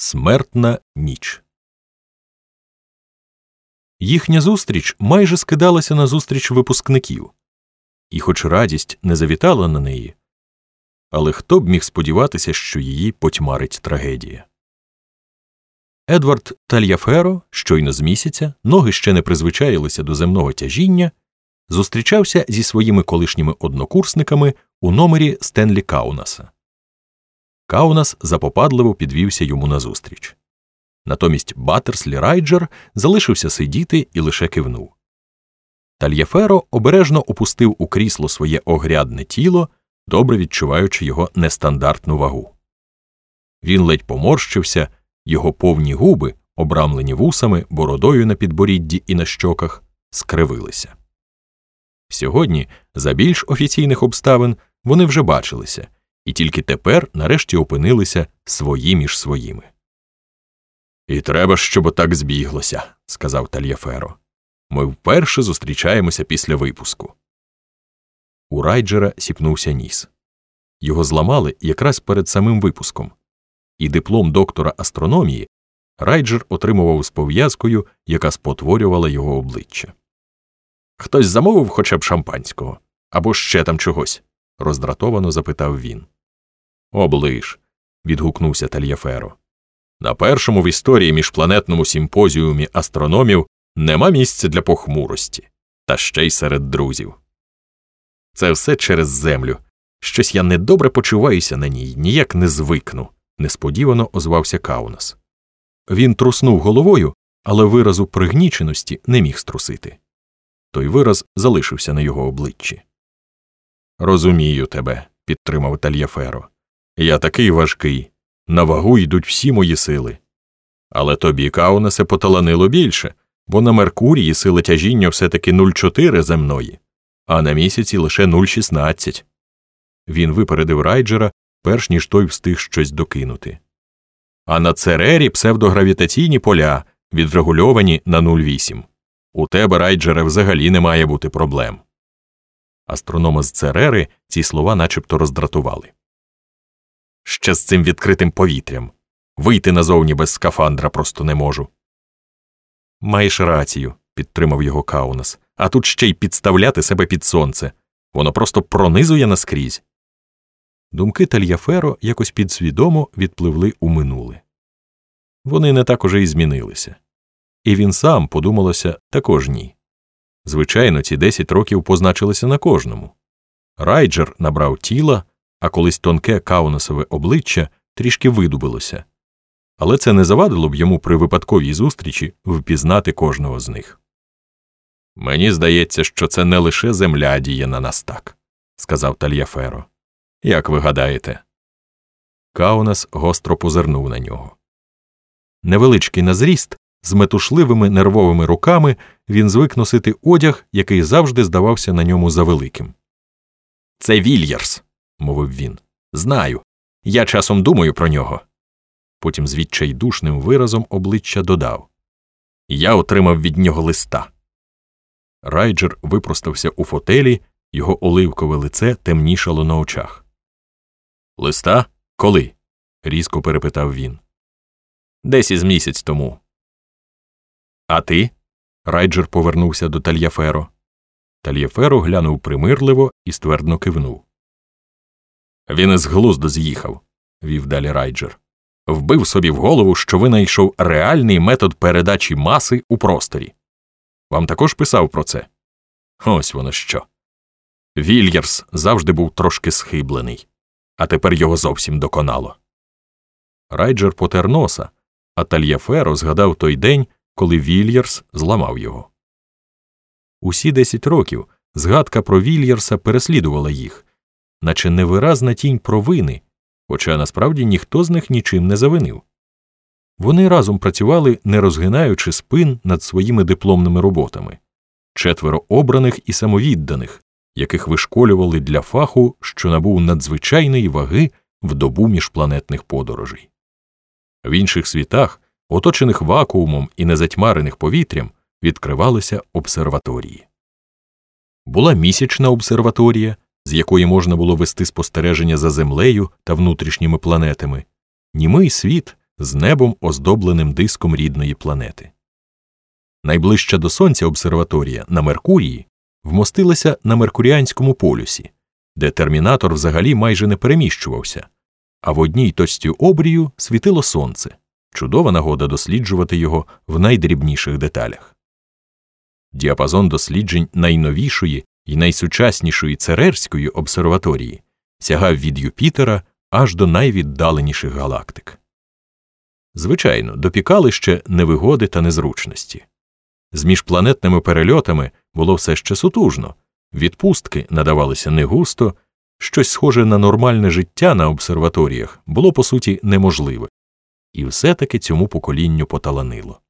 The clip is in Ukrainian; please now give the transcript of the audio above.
Смертна ніч. Їхня зустріч майже скидалася на зустріч випускників, і, хоч радість не завітала на неї, але хто б міг сподіватися, що її потьмарить трагедія. Едвард Тальяферо, щойно з місяця, ноги ще не призвичаїлися до земного тяжіння, зустрічався зі своїми колишніми однокурсниками у номері Стенлі Каунаса. Каунас запопадливо підвівся йому назустріч. Натомість Баттерслі Райджер залишився сидіти і лише кивнув. Тальєферо обережно опустив у крісло своє огрядне тіло, добре відчуваючи його нестандартну вагу. Він ледь поморщився, його повні губи, обрамлені вусами, бородою на підборідді і на щоках, скривилися. Сьогодні, за більш офіційних обставин, вони вже бачилися і тільки тепер нарешті опинилися свої між своїми. І треба, щоб отак збіглося, сказав Тальяферо. Ми вперше зустрічаємося після випуску. У Райджера сіпнувся ніс. Його зламали якраз перед самим випуском, і диплом доктора астрономії Райджер отримував з пов'язкою, яка спотворювала його обличчя. Хтось замовив хоча б шампанського або ще там чогось? роздратовано запитав він. Оближ. відгукнувся Тальяферо. На першому в історії міжпланетному симпозіумі астрономів нема місця для похмурості, та ще й серед друзів. Це все через землю. Щось я недобре почуваюся на ній, ніяк не звикну, несподівано озвався Каунас. Він труснув головою, але виразу пригніченості не міг струсити. Той вираз залишився на його обличчі. Розумію тебе, підтримав Тальяферо. Я такий важкий, на вагу йдуть всі мої сили. Але тобі, Каунасе, поталанило більше, бо на Меркурії сили тяжіння все таки 0,4 земної, а на місяці лише 0,16. Він випередив райджера, перш ніж той встиг щось докинути. А на Церері псевдогравітаційні поля відрегульовані на 0,8. У тебе, райджере, взагалі не має бути проблем. Астронома з Церери ці слова начебто роздратували ще з цим відкритим повітрям. Вийти назовні без скафандра просто не можу. Маєш рацію, підтримав його Каунас, а тут ще й підставляти себе під сонце. Воно просто пронизує наскрізь. Думки Тальяферо якось підсвідомо відпливли у минуле. Вони не так уже й змінилися. І він сам, подумалося, також ні. Звичайно, ці десять років позначилися на кожному. Райджер набрав тіла, а колись тонке каунасове обличчя трішки видубилося, але це не завадило б йому при випадковій зустрічі впізнати кожного з них. Мені здається, що це не лише земля діє на нас так, сказав Тальяферо. Як ви гадаєте? Каунас гостро позирнув на нього. Невеличкий на зріст, з метушливими нервовими руками він звик носити одяг, який завжди здавався на ньому завеликим. Це Вільярс, мовив він. Знаю. Я часом думаю про нього. Потім з відчайдушним виразом обличчя додав Я отримав від нього листа. Райджер випростався у фотелі, його оливкове лице темнішало на очах. Листа? Коли? різко перепитав він. Десь із місяць тому. А ти? Райджер повернувся до Тальяферо. Тальяферо глянув примирливо і ствердно кивнув. Він із глузду з'їхав, вів далі Райджер. Вбив собі в голову, що винайшов реальний метод передачі маси у просторі. Вам також писав про це? Ось воно що. Вільярс завжди був трошки схиблений, а тепер його зовсім доконало. Райджер потер носа, а Тальяферо згадав той день, коли Вільярс зламав його. Усі десять років згадка про Вільярса переслідувала їх, наче невиразна тінь провини, хоча насправді ніхто з них нічим не завинив. Вони разом працювали, не розгинаючи спин над своїми дипломними роботами четверо обраних і самовідданих, яких вишколювали для фаху, що набув надзвичайної ваги в добу міжпланетних подорожей. В інших світах, оточених вакуумом і незатьмарених повітрям, відкривалися обсерваторії. Була місячна обсерваторія, з якої можна було вести спостереження за землею та внутрішніми планетами, німий світ, з небом, оздобленим диском рідної планети. Найближча до Сонця обсерваторія на Меркурії вмостилася на Меркуріанському полюсі, де термінатор взагалі майже не переміщувався, а в одній точці обрію світило сонце чудова нагода досліджувати його в найдрібніших деталях. Діапазон досліджень найновішої і найсучаснішої Церерської обсерваторії сягав від Юпітера аж до найвіддаленіших галактик. Звичайно, допікали ще невигоди та незручності. З міжпланетними перельотами було все ще сутужно, відпустки надавалися не густо, щось схоже на нормальне життя на обсерваторіях було по суті неможливе, і все таки цьому поколінню поталанило.